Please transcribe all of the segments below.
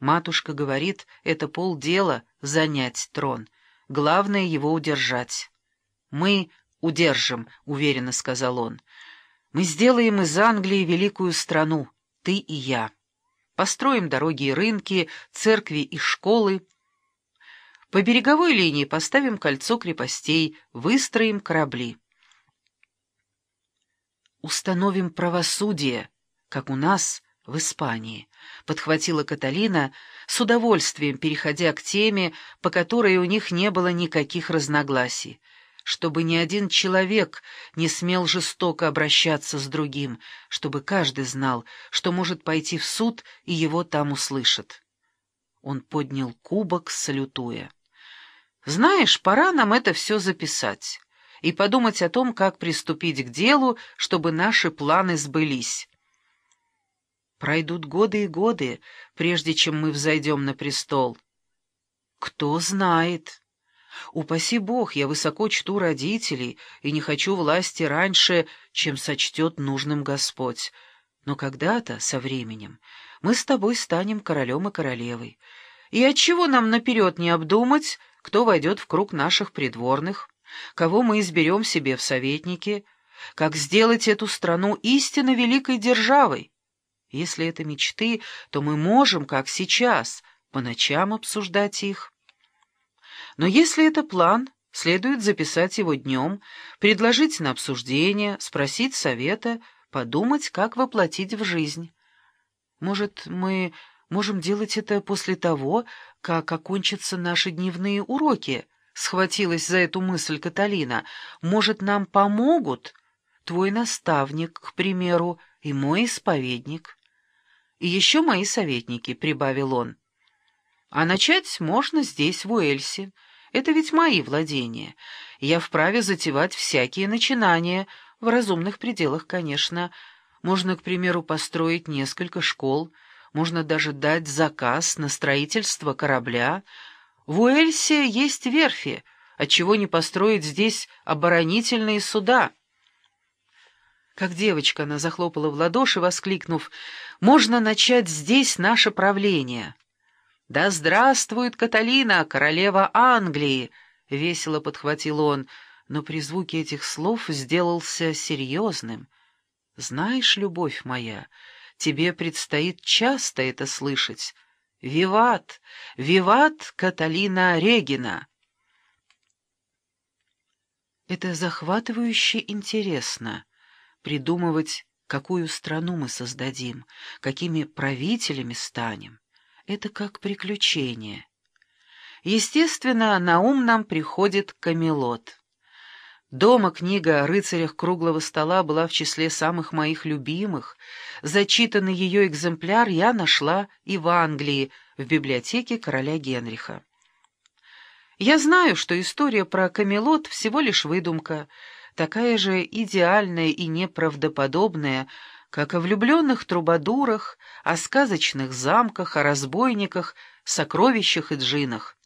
Матушка говорит, это полдела — занять трон. Главное — его удержать. Мы удержим, — уверенно сказал он. Мы сделаем из Англии великую страну, ты и я. Построим дороги и рынки, церкви и школы. По береговой линии поставим кольцо крепостей, выстроим корабли. Установим правосудие, как у нас в Испании, подхватила Каталина, с удовольствием переходя к теме, по которой у них не было никаких разногласий, чтобы ни один человек не смел жестоко обращаться с другим, чтобы каждый знал, что может пойти в суд, и его там услышат. Он поднял кубок, салютуя. «Знаешь, пора нам это все записать» и подумать о том, как приступить к делу, чтобы наши планы сбылись. Пройдут годы и годы, прежде чем мы взойдем на престол. Кто знает. Упаси Бог, я высоко чту родителей и не хочу власти раньше, чем сочтет нужным Господь. Но когда-то, со временем, мы с тобой станем королем и королевой. И отчего нам наперед не обдумать, кто войдет в круг наших придворных, кого мы изберем себе в советники, как сделать эту страну истинно великой державой? Если это мечты, то мы можем, как сейчас, по ночам обсуждать их. Но если это план, следует записать его днем, предложить на обсуждение, спросить совета, подумать, как воплотить в жизнь. Может, мы можем делать это после того, как окончатся наши дневные уроки, схватилась за эту мысль Каталина. Может, нам помогут? Твой наставник, к примеру, и мой исповедник. И еще мои советники, — прибавил он. А начать можно здесь, в Уэльсе. Это ведь мои владения. Я вправе затевать всякие начинания, в разумных пределах, конечно. Можно, к примеру, построить несколько школ, можно даже дать заказ на строительство корабля. В Уэльсе есть верфи, отчего не построить здесь оборонительные суда?» Как девочка, она захлопала в ладоши, воскликнув, «Можно начать здесь наше правление!» «Да здравствует Каталина, королева Англии!» — весело подхватил он, но при звуке этих слов сделался серьезным. «Знаешь, любовь моя, тебе предстоит часто это слышать. Виват! Виват Каталина Регина!» Это захватывающе интересно придумывать, какую страну мы создадим, какими правителями станем. Это как приключение. Естественно, на ум нам приходит Камелот. Дома книга о рыцарях круглого стола была в числе самых моих любимых. Зачитанный ее экземпляр я нашла и в Англии, в библиотеке короля Генриха. Я знаю, что история про Камелот всего лишь выдумка — такая же идеальная и неправдоподобная, как о влюбленных трубадурах, о сказочных замках, о разбойниках, сокровищах и джинах.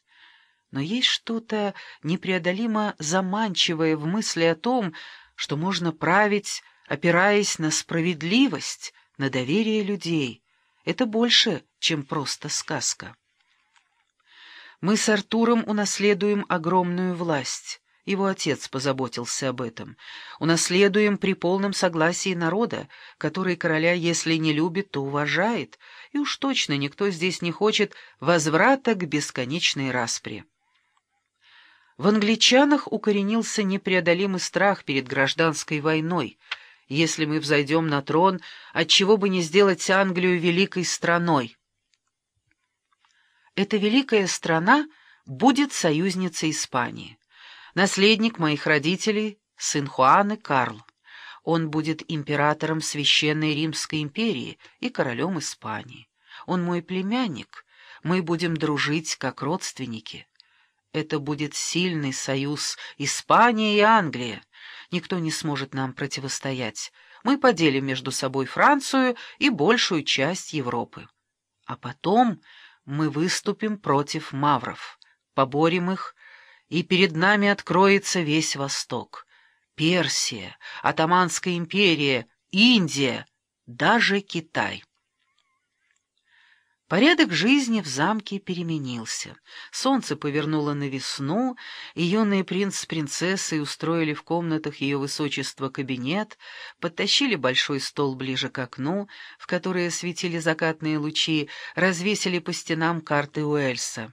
Но есть что-то непреодолимо заманчивое в мысли о том, что можно править, опираясь на справедливость, на доверие людей. Это больше, чем просто сказка. Мы с Артуром унаследуем огромную власть. Его отец позаботился об этом. Унаследуем при полном согласии народа, который короля, если не любит, то уважает, и уж точно никто здесь не хочет возврата к бесконечной распре. В англичанах укоренился непреодолимый страх перед гражданской войной. Если мы взойдем на трон, отчего бы не сделать Англию великой страной? Эта великая страна будет союзницей Испании. Наследник моих родителей — сын Хуаны Карл. Он будет императором Священной Римской империи и королем Испании. Он мой племянник. Мы будем дружить как родственники. Это будет сильный союз Испания и Англия. Никто не сможет нам противостоять. Мы поделим между собой Францию и большую часть Европы. А потом мы выступим против мавров, поборем их, и перед нами откроется весь Восток. Персия, Атаманская империя, Индия, даже Китай. Порядок жизни в замке переменился. Солнце повернуло на весну, и юный принц с принцессой устроили в комнатах ее высочества кабинет, подтащили большой стол ближе к окну, в которое светили закатные лучи, развесили по стенам карты Уэльса.